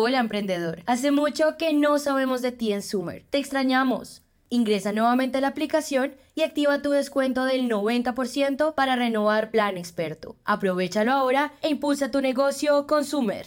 Hola emprendedor, hace mucho que no sabemos de ti en Sumer. Te extrañamos. Ingresa nuevamente a la aplicación y activa tu descuento del 90% para renovar Plan Experto. Aprovechalo ahora e impulsa tu negocio con Sumer.